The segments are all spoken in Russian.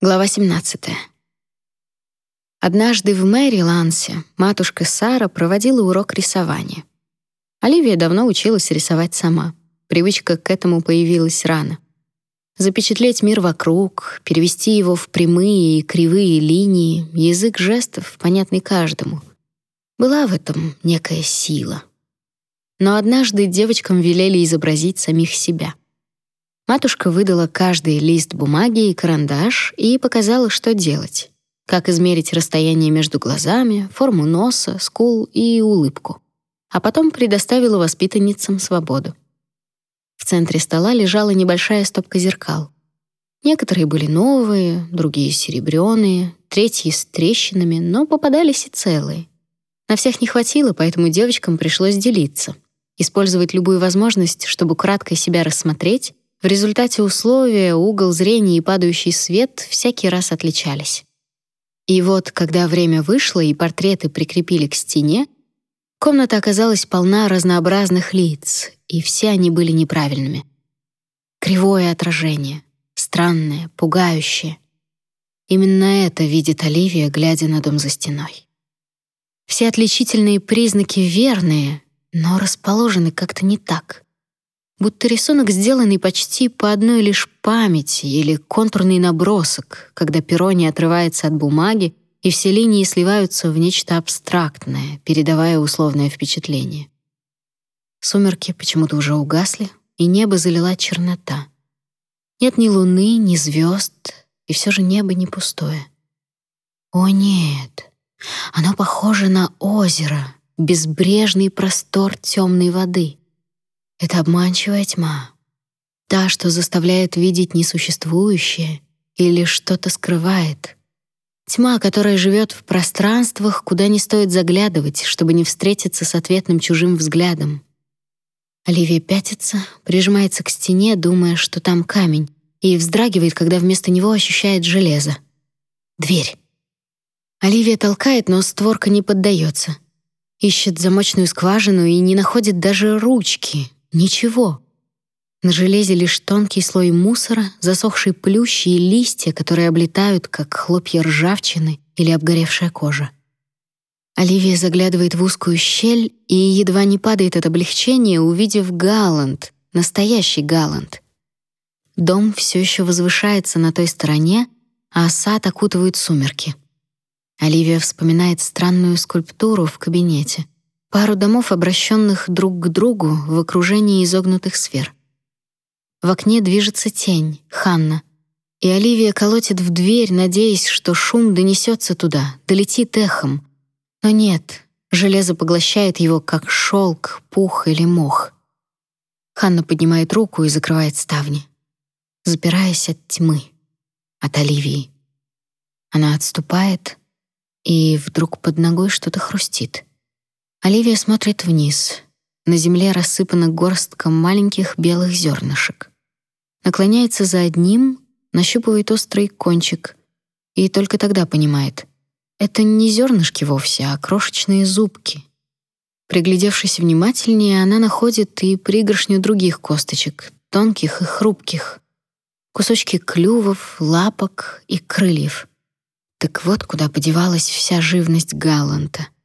Глава 17. Однажды в Мэри-Лансе матушка Сара проводила урок рисования. Оливия давно училась рисовать сама. Привычка к этому появилась рано. Запечатлеть мир вокруг, перевести его в прямые и кривые линии, язык жестов, понятный каждому. Была в этом некая сила. Но однажды девочкам велели изобразить самих себя — Матушка выдала каждый лист бумаги и карандаш и показала, что делать. Как измерить расстояние между глазами, форму носа, скул и улыбку. А потом предоставила воспитанницам свободу. В центре стола лежала небольшая стопка зеркал. Некоторые были новые, другие серебряные, третьи с трещинами, но попадались и целые. На всех не хватило, поэтому девочкам пришлось делиться. Использовать любую возможность, чтобы кратко себя рассмотреть в результате условия, угол зрения и падающий свет всякий раз отличались. И вот, когда время вышло и портреты прикрепили к стене, комната оказалась полна разнообразных лиц, и все они были неправильными. Кривое отражение, странное, пугающее. Именно это видит Оливия, глядя на дом за стеной. Все отличительные признаки верные, но расположены как-то не так будто рисунок сделанный почти по одной лишь памяти или контурный набросок, когда перо не отрывается от бумаги, и все линии сливаются в нечто абстрактное, передавая условное впечатление. Сумерки почему-то уже угасли, и небо залила чернота. Нет ни луны, ни звезд, и все же небо не пустое. О нет, оно похоже на озеро, безбрежный простор темной воды. Это обманчивая тьма. Та, что заставляет видеть несуществующее или что-то скрывает. Тьма, которая живет в пространствах, куда не стоит заглядывать, чтобы не встретиться с ответным чужим взглядом. Оливия пятится, прижимается к стене, думая, что там камень, и вздрагивает, когда вместо него ощущает железо. Дверь. Оливия толкает, но створка не поддается. Ищет замочную скважину и не находит даже ручки, Ничего. На железе лишь тонкий слой мусора, засохшие плющи и листья, которые облетают, как хлопья ржавчины или обгоревшая кожа. Оливия заглядывает в узкую щель и едва не падает от облегчения, увидев Галланд, настоящий Галланд. Дом все еще возвышается на той стороне, а сад окутывают сумерки. Оливия вспоминает странную скульптуру в кабинете — Пару домов, обращенных друг к другу в окружении изогнутых сфер. В окне движется тень, Ханна. И Оливия колотит в дверь, надеясь, что шум донесется туда, долетит эхом. Но нет, железо поглощает его, как шелк, пух или мох. Ханна поднимает руку и закрывает ставни, запираясь от тьмы, от Оливии. Она отступает, и вдруг под ногой что-то хрустит. Оливия смотрит вниз. На земле рассыпана горстка маленьких белых зернышек. Наклоняется за одним, нащупывает острый кончик и только тогда понимает — это не зернышки вовсе, а крошечные зубки. Приглядевшись внимательнее, она находит и пригоршню других косточек, тонких и хрупких. Кусочки клювов, лапок и крыльев. Так вот куда подевалась вся живность Галланта —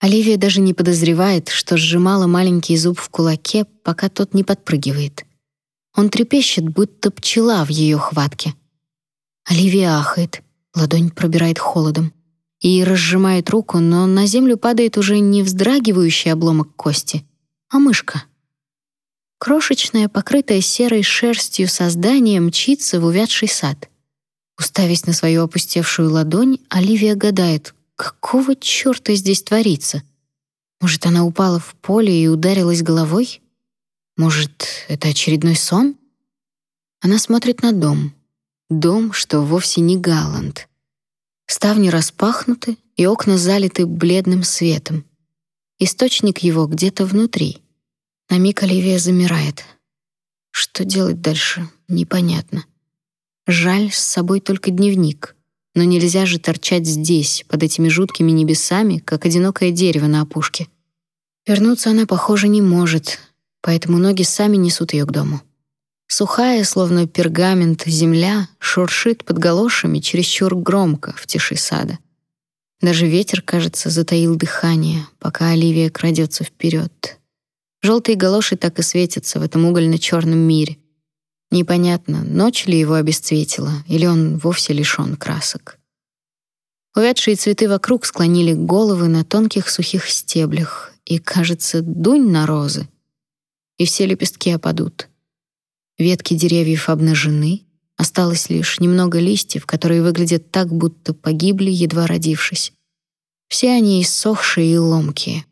Оливия даже не подозревает, что сжимала маленький зуб в кулаке, пока тот не подпрыгивает. Он трепещет, будто пчела в ее хватке. Оливия ахает, ладонь пробирает холодом и разжимает руку, но на землю падает уже не вздрагивающий обломок кости, а мышка. Крошечное, покрытое серой шерстью создание мчится в увядший сад. Уставясь на свою опустевшую ладонь, Оливия гадает, Какого чёрта здесь творится? Может, она упала в поле и ударилась головой? Может, это очередной сон? Она смотрит на дом. Дом, что вовсе не Галланд. Ставни распахнуты, и окна залиты бледным светом. Источник его где-то внутри. На миг Оливия замирает. Что делать дальше, непонятно. Жаль, с собой только дневник — но нельзя же торчать здесь, под этими жуткими небесами, как одинокое дерево на опушке. Вернуться она, похоже, не может, поэтому ноги сами несут ее к дому. Сухая, словно пергамент, земля шуршит под галошами чересчур громко в тиши сада. Даже ветер, кажется, затаил дыхание, пока Оливия крадется вперед. Желтые галоши так и светятся в этом угольно-черном мире. Непонятно, ночь ли его обесцветила, или он вовсе лишён красок. Увядшие цветы вокруг склонили головы на тонких сухих стеблях, и, кажется, дунь на розы, и все лепестки опадут. Ветки деревьев обнажены, осталось лишь немного листьев, которые выглядят так, будто погибли, едва родившись. Все они иссохшие и ломкие.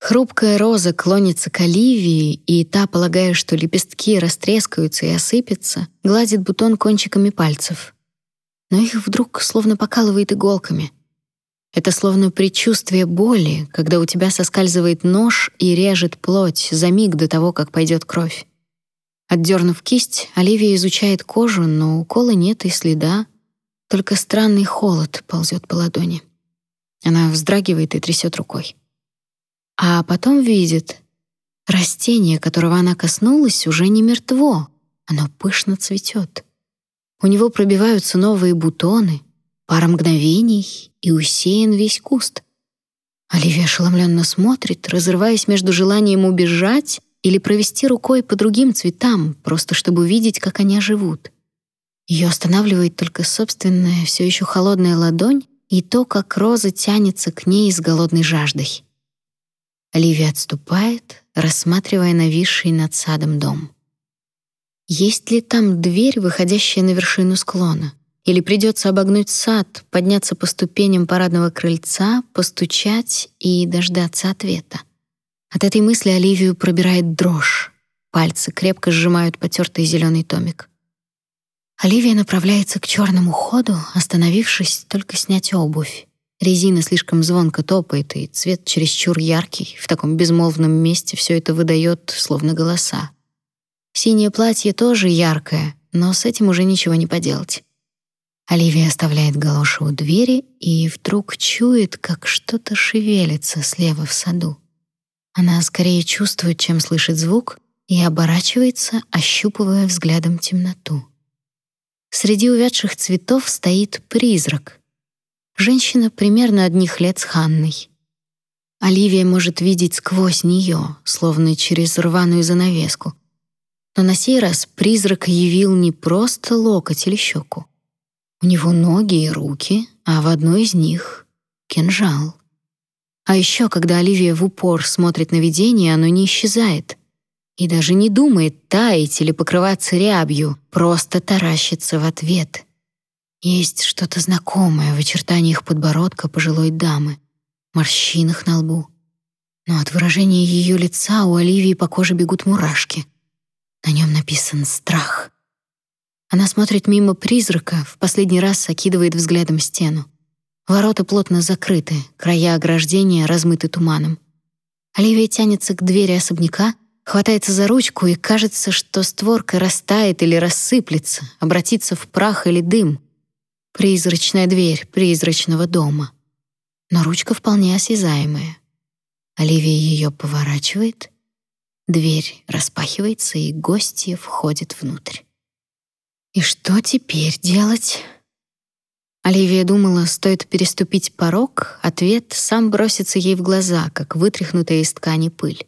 Хрупкая роза клонится к Оливии, и та, полагая, что лепестки растрескаются и осыпятся, гладит бутон кончиками пальцев. Но их вдруг словно покалывает иголками. Это словно предчувствие боли, когда у тебя соскальзывает нож и режет плоть за миг до того, как пойдет кровь. Отдернув кисть, Оливия изучает кожу, но укола нет и следа, только странный холод ползет по ладони. Она вздрагивает и трясет рукой. А потом видит, растение, которого она коснулась, уже не мертво, оно пышно цветет. У него пробиваются новые бутоны, пара мгновений, и усеян весь куст. Оливия ошеломленно смотрит, разрываясь между желанием убежать или провести рукой по другим цветам, просто чтобы увидеть, как они оживут. Ее останавливает только собственная, все еще холодная ладонь и то, как роза тянется к ней с голодной жаждой. Оливия отступает, рассматривая нависший над садом дом. Есть ли там дверь, выходящая на вершину склона? Или придется обогнуть сад, подняться по ступеням парадного крыльца, постучать и дождаться ответа? От этой мысли Оливию пробирает дрожь. Пальцы крепко сжимают потертый зеленый томик. Оливия направляется к черному ходу, остановившись только снять обувь. Резина слишком звонко топает, и цвет чересчур яркий. В таком безмолвном месте все это выдает, словно голоса. Синее платье тоже яркое, но с этим уже ничего не поделать. Оливия оставляет галоши у двери и вдруг чует, как что-то шевелится слева в саду. Она скорее чувствует, чем слышит звук, и оборачивается, ощупывая взглядом темноту. Среди увядших цветов стоит призрак. Женщина примерно одних лет с Ханной. Оливия может видеть сквозь нее, словно через рваную занавеску. Но на сей раз призрак явил не просто локоть или щеку. У него ноги и руки, а в одной из них — кинжал. А еще, когда Оливия в упор смотрит на видение, оно не исчезает. И даже не думает таять или покрываться рябью, просто таращится в ответ. Есть что-то знакомое в очертаниях подбородка пожилой дамы, морщинах на лбу. Но от выражения ее лица у Оливии по коже бегут мурашки. На нем написан «страх». Она смотрит мимо призрака, в последний раз окидывает взглядом стену. Ворота плотно закрыты, края ограждения размыты туманом. Оливия тянется к двери особняка, хватается за ручку, и кажется, что створка растает или рассыплется, обратится в прах или дым. Призрачная дверь призрачного дома. Но ручка вполне осязаемая. Оливия ее поворачивает, дверь распахивается, и гостья входит внутрь. И что теперь делать? Оливия думала, стоит переступить порог, ответ сам бросится ей в глаза, как вытряхнутая из ткани пыль.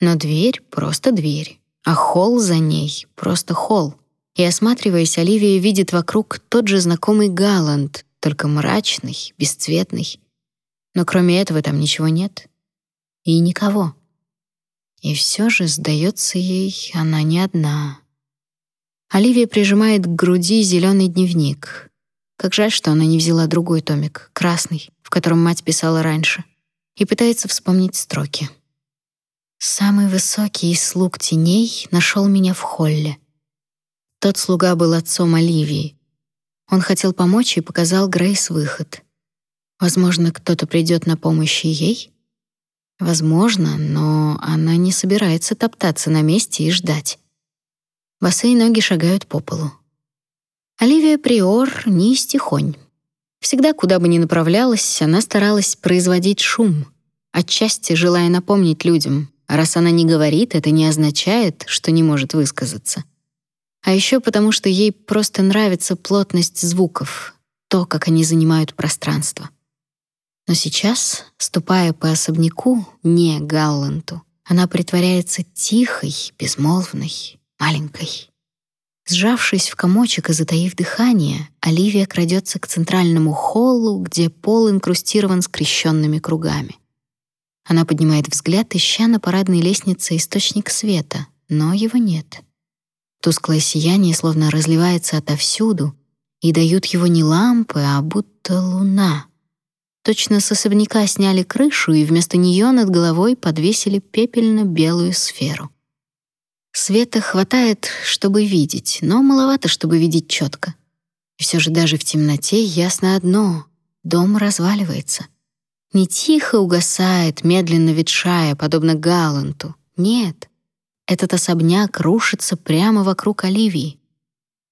Но дверь — просто дверь, а холл за ней — просто холл. И, осматриваясь, Оливия видит вокруг тот же знакомый Галланд, только мрачный, бесцветный. Но кроме этого там ничего нет. И никого. И все же, сдается ей, она не одна. Оливия прижимает к груди зеленый дневник — как жаль, что она не взяла другой томик, красный, в котором мать писала раньше, и пытается вспомнить строки. Самый высокий из слуг теней нашел меня в холле. Тот слуга был отцом Оливии. Он хотел помочь и показал Грейс выход. Возможно, кто-то придет на помощь ей? Возможно, но она не собирается топтаться на месте и ждать. Босые ноги шагают по полу. Оливия Приор не стихонь. Всегда, куда бы ни направлялась, она старалась производить шум, отчасти желая напомнить людям, раз она не говорит, это не означает, что не может высказаться. А еще потому, что ей просто нравится плотность звуков, то, как они занимают пространство. Но сейчас, ступая по особняку, не Галланту, она притворяется тихой, безмолвной, маленькой. Сжавшись в комочек и затаив дыхание, Оливия крадется к центральному холлу, где пол инкрустирован скрещенными кругами. Она поднимает взгляд, ища на парадной лестнице источник света, но его нет. Тусклое сияние словно разливается отовсюду, и дают его не лампы, а будто луна. Точно с особняка сняли крышу, и вместо нее над головой подвесили пепельно-белую сферу. Света хватает, чтобы видеть, но маловато, чтобы видеть четко. И все же даже в темноте ясно одно — дом разваливается — не тихо угасает, медленно ветшая, подобно Галанту. Нет, этот особняк рушится прямо вокруг Оливии.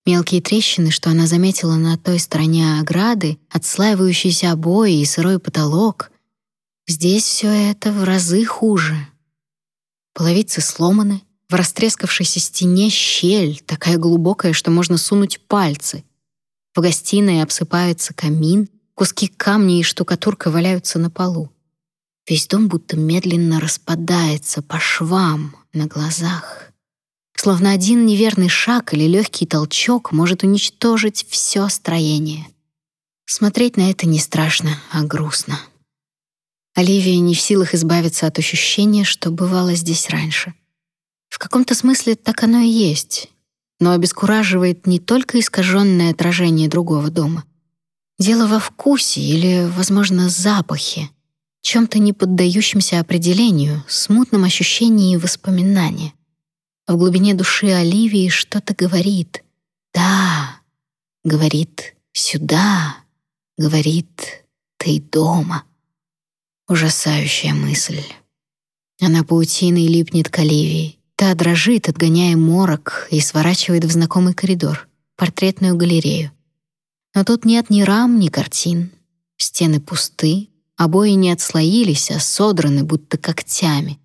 Мелкие трещины, что она заметила на той стороне ограды, отслаивающиеся обои и сырой потолок. Здесь все это в разы хуже. Половицы сломаны, в растрескавшейся стене щель, такая глубокая, что можно сунуть пальцы. В гостиной обсыпается камин, Куски камня и штукатурка валяются на полу. Весь дом будто медленно распадается по швам на глазах. Словно один неверный шаг или легкий толчок может уничтожить все строение. Смотреть на это не страшно, а грустно. Оливия не в силах избавиться от ощущения, что бывало здесь раньше. В каком-то смысле так оно и есть, но обескураживает не только искаженное отражение другого дома — Дело во вкусе или, возможно, запахе, чем-то не поддающемся определению, смутном ощущении и воспоминании. В глубине души Оливии что-то говорит. «Да», говорит «сюда», говорит «ты дома». Ужасающая мысль. Она паутиной липнет к Оливии. Та дрожит, отгоняя морок, и сворачивает в знакомый коридор, портретную галерею. Но тут нет ни рам, ни картин. Стены пусты, обои не отслоились, а содраны будто когтями.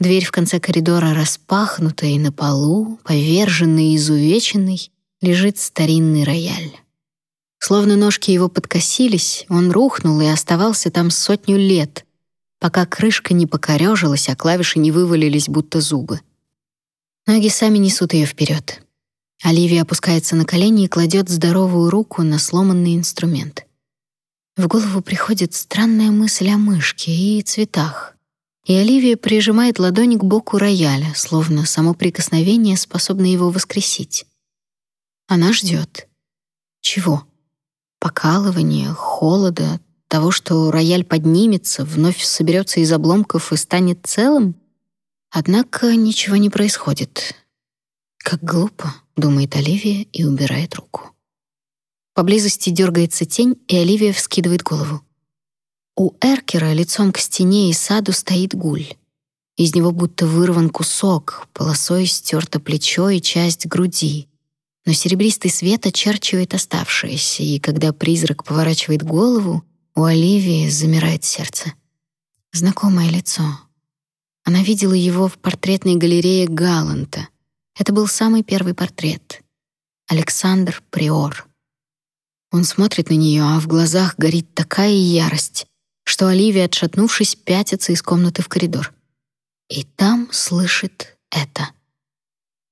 Дверь в конце коридора распахнута, и на полу, поверженный и изувеченный, лежит старинный рояль. Словно ножки его подкосились, он рухнул и оставался там сотню лет, пока крышка не покорёжилась, а клавиши не вывалились будто зубы. Ноги сами несут ее вперед. Оливия опускается на колени и кладет здоровую руку на сломанный инструмент. В голову приходит странная мысль о мышке и цветах. И Оливия прижимает ладонь к боку рояля, словно само прикосновение способно его воскресить. Она ждет. Чего? Покалывания, холода, того, что рояль поднимется, вновь соберется из обломков и станет целым? Однако ничего не происходит. Как глупо думает Оливия и убирает руку. Поблизости дергается тень, и Оливия вскидывает голову. У Эркера лицом к стене и саду стоит гуль. Из него будто вырван кусок, полосой стерто плечо и часть груди. Но серебристый свет очерчивает оставшееся, и когда призрак поворачивает голову, у Оливии замирает сердце. Знакомое лицо. Она видела его в портретной галерее Галанта, это был самый первый портрет. Александр Приор. Он смотрит на нее, а в глазах горит такая ярость, что Оливия, отшатнувшись, пятится из комнаты в коридор. И там слышит это.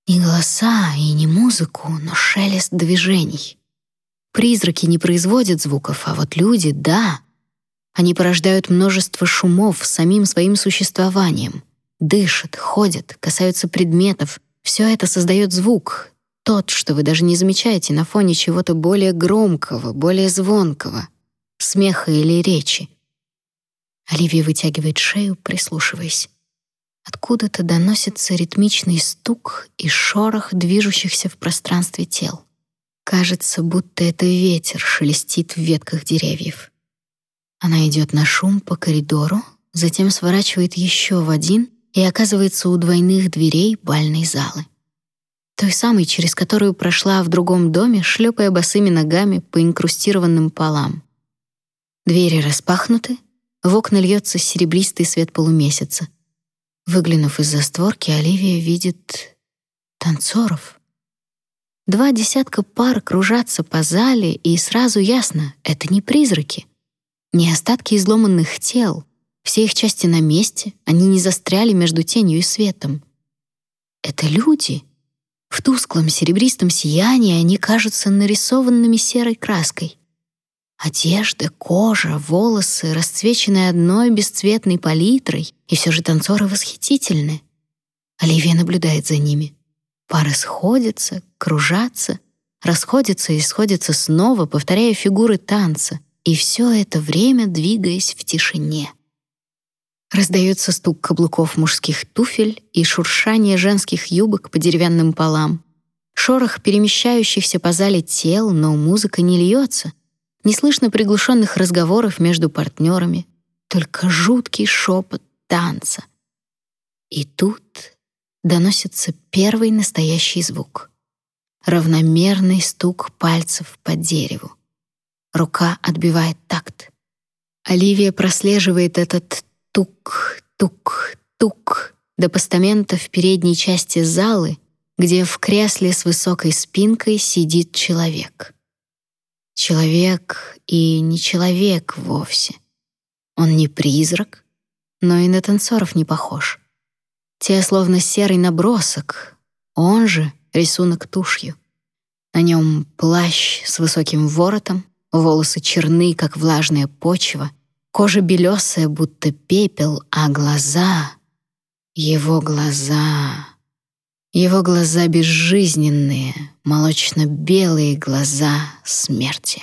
Не голоса и не музыку, но шелест движений. Призраки не производят звуков, а вот люди — да. Они порождают множество шумов самим своим существованием. Дышат, ходят, касаются предметов, все это создает звук, тот, что вы даже не замечаете на фоне чего-то более громкого, более звонкого, смеха или речи. Оливия вытягивает шею, прислушиваясь. Откуда-то доносится ритмичный стук и шорох движущихся в пространстве тел. Кажется, будто это ветер шелестит в ветках деревьев. Она идет на шум по коридору, затем сворачивает еще в один и оказывается у двойных дверей бальной залы. Той самой, через которую прошла в другом доме, шлепая босыми ногами по инкрустированным полам. Двери распахнуты, в окна льется серебристый свет полумесяца. Выглянув из-за створки, Оливия видит танцоров. Два десятка пар кружатся по зале, и сразу ясно — это не призраки. Не остатки изломанных тел. Все их части на месте, они не застряли между тенью и светом. Это люди. В тусклом серебристом сиянии они кажутся нарисованными серой краской. Одежда, кожа, волосы расцвечены одной бесцветной палитрой, и все же танцоры восхитительны. Оливия наблюдает за ними. Пары сходятся, кружатся, расходятся и сходятся снова, повторяя фигуры танца, и все это время двигаясь в тишине. Раздается стук каблуков мужских туфель и шуршание женских юбок по деревянным полам. Шорох перемещающихся по зале тел, но музыка не льется, не слышно приглушенных разговоров между партнерами, только жуткий шепот танца. И тут доносится первый настоящий звук. Равномерный стук пальцев по дереву. Рука отбивает такт. Оливия прослеживает этот тук-тук-тук до постамента в передней части залы, где в кресле с высокой спинкой сидит человек. Человек и не человек вовсе. Он не призрак, но и на танцоров не похож. Те словно серый набросок, он же рисунок тушью. На нем плащ с высоким воротом, волосы черны, как влажная почва, кожа белесая, будто пепел, а глаза... Его глаза... Его глаза безжизненные, молочно-белые глаза смерти.